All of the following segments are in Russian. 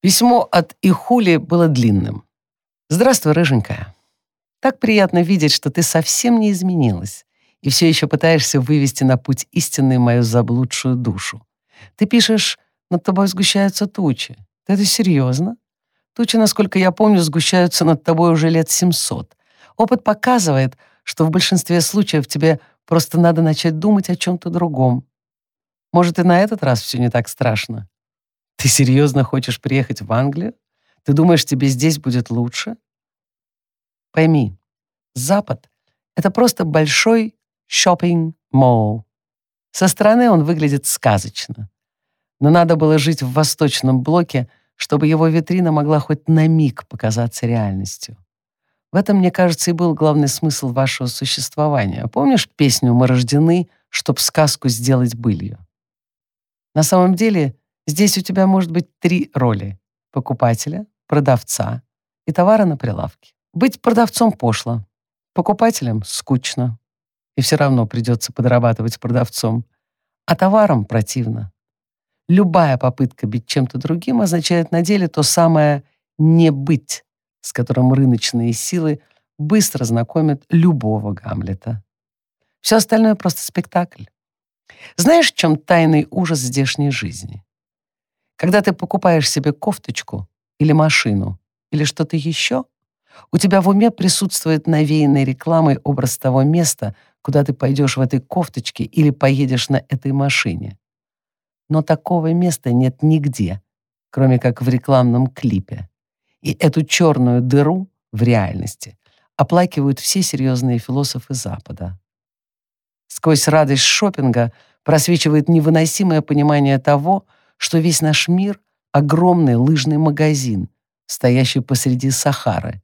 Письмо от Ихули было длинным. «Здравствуй, рыженькая. Так приятно видеть, что ты совсем не изменилась и все еще пытаешься вывести на путь истинный мою заблудшую душу. Ты пишешь, над тобой сгущаются тучи. Ты это серьезно? Тучи, насколько я помню, сгущаются над тобой уже лет 700. Опыт показывает, что в большинстве случаев тебе просто надо начать думать о чем-то другом. Может, и на этот раз все не так страшно. Ты серьезно хочешь приехать в Англию? Ты думаешь, тебе здесь будет лучше? Пойми, Запад — это просто большой шопинг-молл. Со стороны он выглядит сказочно. Но надо было жить в восточном блоке, чтобы его витрина могла хоть на миг показаться реальностью. В этом, мне кажется, и был главный смысл вашего существования. Помнишь песню «Мы рождены, чтоб сказку сделать былью»? На самом деле, Здесь у тебя может быть три роли — покупателя, продавца и товара на прилавке. Быть продавцом пошло, покупателем скучно, и все равно придется подрабатывать продавцом, а товаром противно. Любая попытка быть чем-то другим означает на деле то самое «не быть», с которым рыночные силы быстро знакомят любого Гамлета. Все остальное просто спектакль. Знаешь, в чем тайный ужас здешней жизни? Когда ты покупаешь себе кофточку или машину или что-то еще, у тебя в уме присутствует навеянный рекламой образ того места, куда ты пойдешь в этой кофточке или поедешь на этой машине. Но такого места нет нигде, кроме как в рекламном клипе. И эту черную дыру в реальности оплакивают все серьезные философы Запада. Сквозь радость шопинга просвечивает невыносимое понимание того, что весь наш мир — огромный лыжный магазин, стоящий посреди Сахары.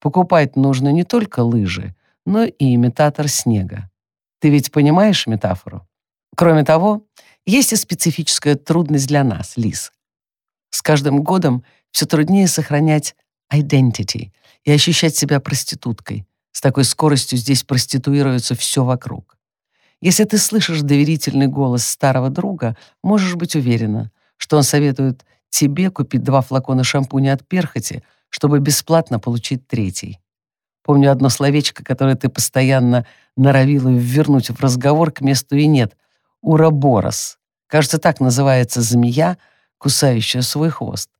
Покупать нужно не только лыжи, но и имитатор снега. Ты ведь понимаешь метафору? Кроме того, есть и специфическая трудность для нас, Лиз. С каждым годом все труднее сохранять identity и ощущать себя проституткой. С такой скоростью здесь проституируется все вокруг. Если ты слышишь доверительный голос старого друга, можешь быть уверена, что он советует тебе купить два флакона шампуня от перхоти, чтобы бесплатно получить третий. Помню одно словечко, которое ты постоянно норовила вернуть в разговор к месту и нет. Ураборос. Кажется, так называется змея, кусающая свой хвост.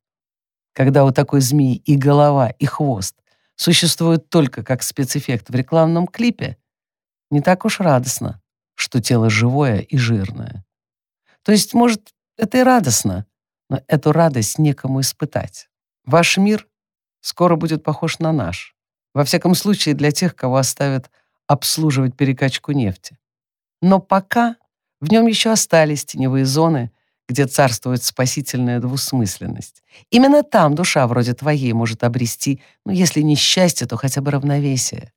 Когда у такой змеи и голова, и хвост существуют только как спецэффект в рекламном клипе, не так уж радостно что тело живое и жирное. То есть, может, это и радостно, но эту радость некому испытать. Ваш мир скоро будет похож на наш. Во всяком случае, для тех, кого оставят обслуживать перекачку нефти. Но пока в нем еще остались теневые зоны, где царствует спасительная двусмысленность. Именно там душа вроде твоей может обрести, ну, если не счастье, то хотя бы равновесие.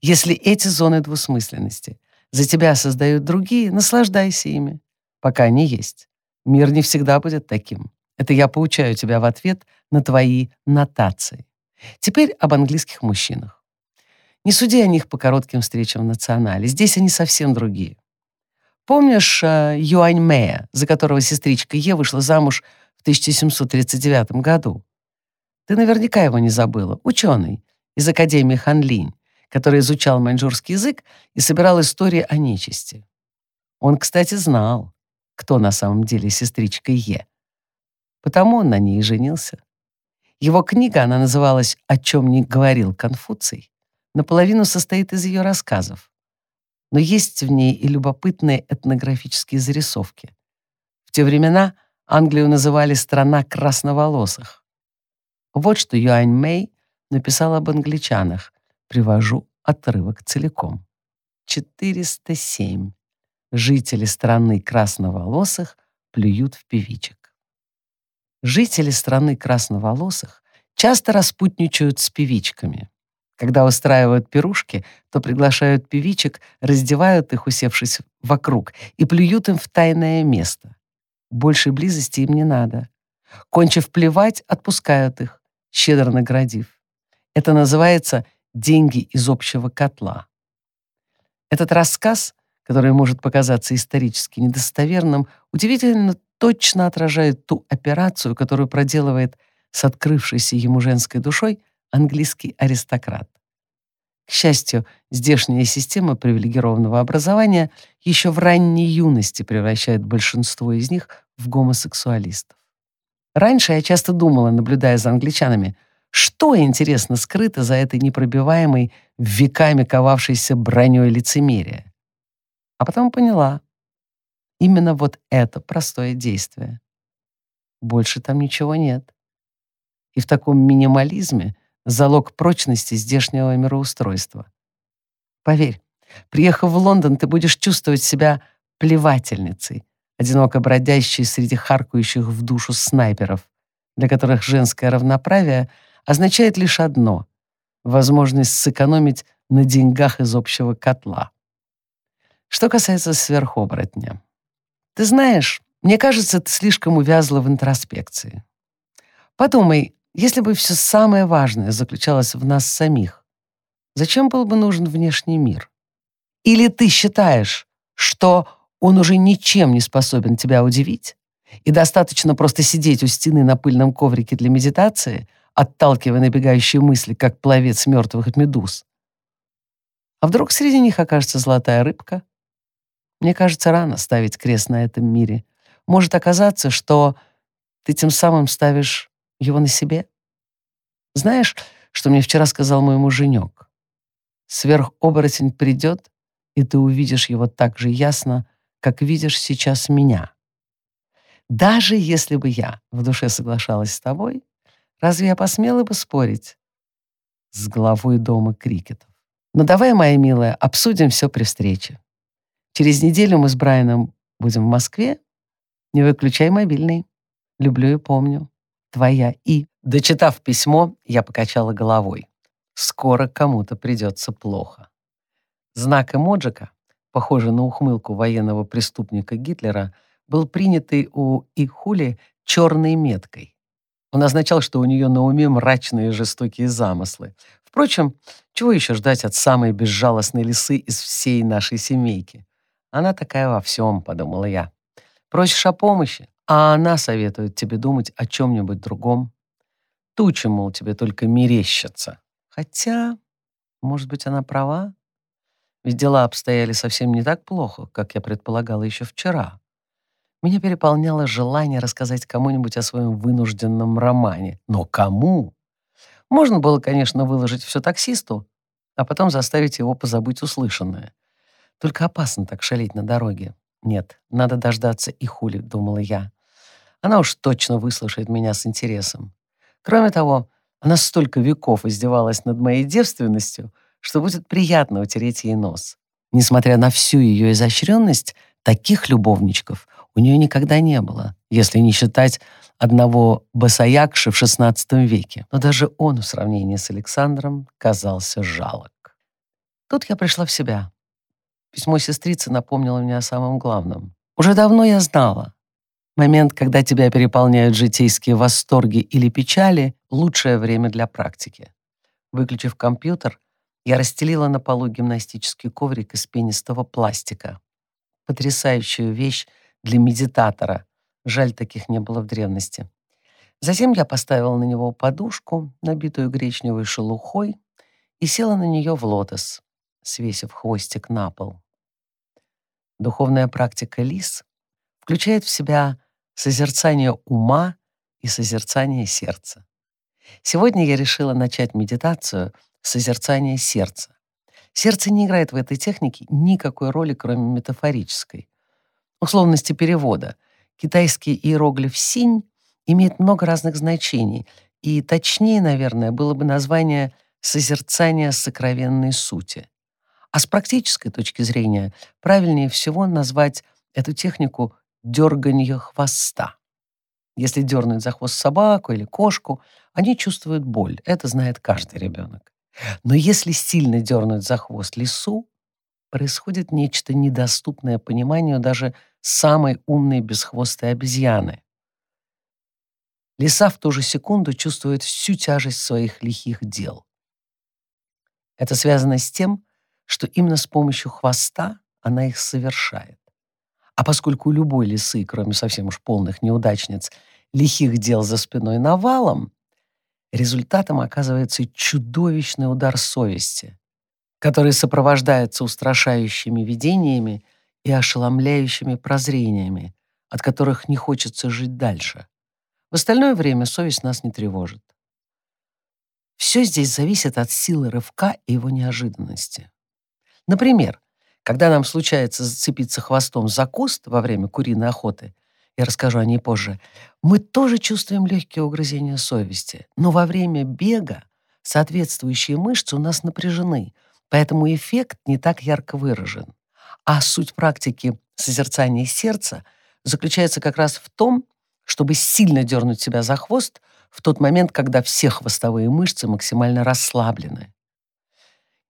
Если эти зоны двусмысленности за тебя создают другие, наслаждайся ими, пока они есть. Мир не всегда будет таким. Это я поучаю тебя в ответ на твои нотации. Теперь об английских мужчинах. Не суди о них по коротким встречам в национале. Здесь они совсем другие. Помнишь э, Юань Мэя, за которого сестричка Е вышла замуж в 1739 году? Ты наверняка его не забыла. Ученый из Академии Ханлинь, который изучал маньчжурский язык и собирал истории о нечисти. Он, кстати, знал, кто на самом деле сестричка Е. Потому он на ней и женился. Его книга, она называлась «О чем не говорил Конфуций», наполовину состоит из ее рассказов. Но есть в ней и любопытные этнографические зарисовки. В те времена Англию называли «страна красноволосых». Вот что Юань Мэй написал об англичанах, Привожу отрывок целиком. 407. Жители страны красноволосых плюют в певичек. Жители страны красноволосых часто распутничают с певичками. Когда устраивают пирушки, то приглашают певичек, раздевают их, усевшись вокруг, и плюют им в тайное место. Большей близости им не надо. Кончив плевать, отпускают их, щедро наградив. Это называется деньги из общего котла. Этот рассказ, который может показаться исторически недостоверным, удивительно точно отражают ту операцию, которую проделывает с открывшейся ему женской душой английский аристократ. К счастью, здешняя система привилегированного образования еще в ранней юности превращает большинство из них в гомосексуалистов. Раньше я часто думала, наблюдая за англичанами, что, интересно, скрыто за этой непробиваемой, веками ковавшейся броней лицемерия. А потом поняла, именно вот это простое действие. Больше там ничего нет. И в таком минимализме залог прочности здешнего мироустройства. Поверь, приехав в Лондон, ты будешь чувствовать себя плевательницей, одиноко бродящей среди харкающих в душу снайперов, для которых женское равноправие означает лишь одно — возможность сэкономить на деньгах из общего котла. Что касается сверхоборотня. Ты знаешь, мне кажется, ты слишком увязла в интроспекции. Подумай, если бы все самое важное заключалось в нас самих, зачем был бы нужен внешний мир? Или ты считаешь, что он уже ничем не способен тебя удивить, и достаточно просто сидеть у стены на пыльном коврике для медитации, отталкивая набегающие мысли, как пловец мертвых медуз? А вдруг среди них окажется золотая рыбка? Мне кажется, рано ставить крест на этом мире. Может оказаться, что ты тем самым ставишь его на себе? Знаешь, что мне вчера сказал мой муженек? Сверхоборотень придет, и ты увидишь его так же ясно, как видишь сейчас меня. Даже если бы я в душе соглашалась с тобой, разве я посмела бы спорить с главой дома крикетов? Но ну, давай, моя милая, обсудим все при встрече. Через неделю мы с Брайаном будем в Москве. Не выключай мобильный. Люблю и помню твоя И. Дочитав письмо, я покачала головой. Скоро кому-то придется плохо. Знак эмоджика, похожий на ухмылку военного преступника Гитлера, был принятый у Ихули черной меткой. Он означал, что у нее на уме мрачные и жестокие замыслы. Впрочем, чего еще ждать от самой безжалостной лисы из всей нашей семейки? Она такая во всем, подумала я. Просишь о помощи? а она советует тебе думать о чем-нибудь другом. Тучи, мол, тебе только мерещатся. Хотя, может быть, она права? Ведь дела обстояли совсем не так плохо, как я предполагала еще вчера. Меня переполняло желание рассказать кому-нибудь о своем вынужденном романе. Но кому? Можно было, конечно, выложить все таксисту, а потом заставить его позабыть услышанное. Только опасно так шалить на дороге. Нет, надо дождаться и хули, думала я. Она уж точно выслушает меня с интересом. Кроме того, она столько веков издевалась над моей девственностью, что будет приятно утереть ей нос. Несмотря на всю ее изощренность, таких любовничков у нее никогда не было, если не считать одного басаякши в XVI веке. Но даже он в сравнении с Александром казался жалок. Тут я пришла в себя. Письмо сестрицы напомнило мне о самом главном. Уже давно я знала, Момент, когда тебя переполняют житейские восторги или печали — лучшее время для практики. Выключив компьютер, я расстелила на полу гимнастический коврик из пенистого пластика. Потрясающая вещь для медитатора. Жаль, таких не было в древности. Затем я поставила на него подушку, набитую гречневой шелухой, и села на нее в лотос, свесив хвостик на пол. Духовная практика лис включает в себя созерцание ума и созерцание сердца. Сегодня я решила начать медитацию созерцания сердца. Сердце не играет в этой технике никакой роли, кроме метафорической. Условности перевода. Китайский иероглиф «синь» имеет много разных значений, и точнее, наверное, было бы название «созерцание сокровенной сути». А с практической точки зрения правильнее всего назвать эту технику дерганье хвоста. Если дернуть за хвост собаку или кошку, они чувствуют боль. Это знает каждый ребенок. Но если сильно дернуть за хвост лису, происходит нечто недоступное пониманию даже самой умной бесхвостой обезьяны. Лиса в ту же секунду чувствует всю тяжесть своих лихих дел. Это связано с тем, что именно с помощью хвоста она их совершает. А поскольку у любой лисы, кроме совсем уж полных неудачниц, лихих дел за спиной навалом, результатом оказывается чудовищный удар совести, который сопровождается устрашающими видениями и ошеломляющими прозрениями, от которых не хочется жить дальше. В остальное время совесть нас не тревожит. Все здесь зависит от силы рывка и его неожиданности. Например, когда нам случается зацепиться хвостом за куст во время куриной охоты, я расскажу о ней позже, мы тоже чувствуем легкие угрызения совести, но во время бега соответствующие мышцы у нас напряжены, поэтому эффект не так ярко выражен. А суть практики созерцания сердца заключается как раз в том, чтобы сильно дернуть себя за хвост в тот момент, когда все хвостовые мышцы максимально расслаблены.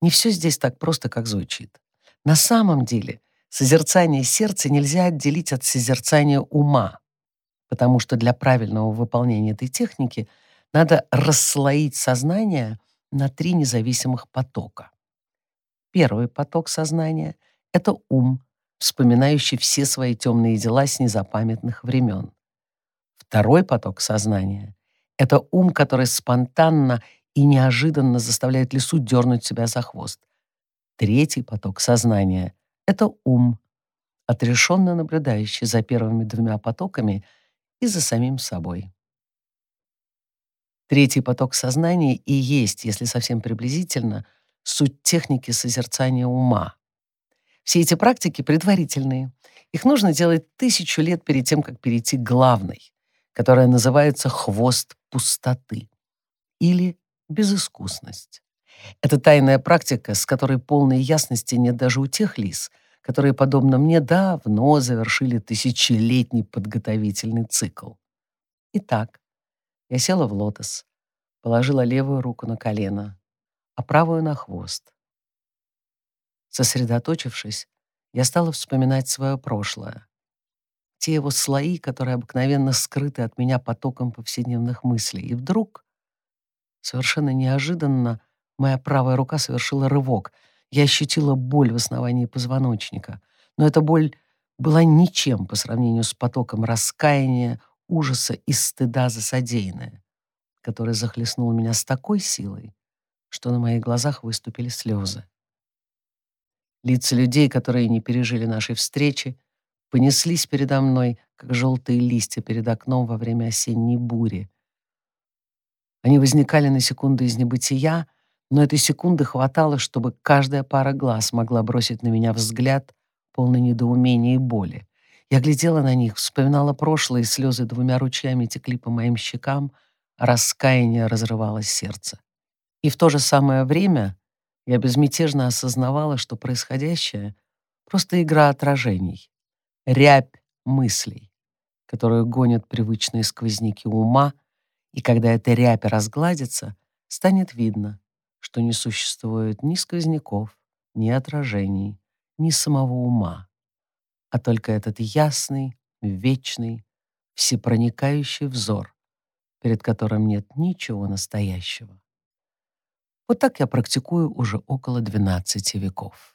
Не все здесь так просто, как звучит. На самом деле созерцание сердца нельзя отделить от созерцания ума, потому что для правильного выполнения этой техники надо расслоить сознание на три независимых потока. Первый поток сознания — это ум, вспоминающий все свои темные дела с незапамятных времен. Второй поток сознания — это ум, который спонтанно и неожиданно заставляет лису дернуть себя за хвост. Третий поток сознания — это ум, отрешенно наблюдающий за первыми двумя потоками и за самим собой. Третий поток сознания и есть, если совсем приблизительно, суть техники созерцания ума. Все эти практики предварительные. Их нужно делать тысячу лет перед тем, как перейти к главной, которая называется «хвост пустоты» или безыскусность. Это тайная практика, с которой полной ясности нет даже у тех лис, которые, подобно мне, давно завершили тысячелетний подготовительный цикл. Итак, я села в лотос, положила левую руку на колено, а правую на хвост. Сосредоточившись, я стала вспоминать свое прошлое. Те его слои, которые обыкновенно скрыты от меня потоком повседневных мыслей. И вдруг, совершенно неожиданно, моя правая рука совершила рывок. Я ощутила боль в основании позвоночника. Но эта боль была ничем по сравнению с потоком раскаяния, ужаса и стыда за содеянное, который захлестнул меня с такой силой, что на моих глазах выступили слезы. Лица людей, которые не пережили нашей встречи, понеслись передо мной, как желтые листья перед окном во время осенней бури. Они возникали на секунду из небытия, но этой секунды хватало, чтобы каждая пара глаз могла бросить на меня взгляд, полный недоумения и боли. Я глядела на них, вспоминала прошлое, и слезы двумя ручьями текли по моим щекам, а раскаяние разрывало сердце. И в то же самое время я безмятежно осознавала, что происходящее — просто игра отражений, рябь мыслей, которую гонят привычные сквозняки ума, и когда эта рябь разгладится, станет видно, что не существует ни сквозняков, ни отражений, ни самого ума, а только этот ясный, вечный, всепроникающий взор, перед которым нет ничего настоящего. Вот так я практикую уже около 12 веков.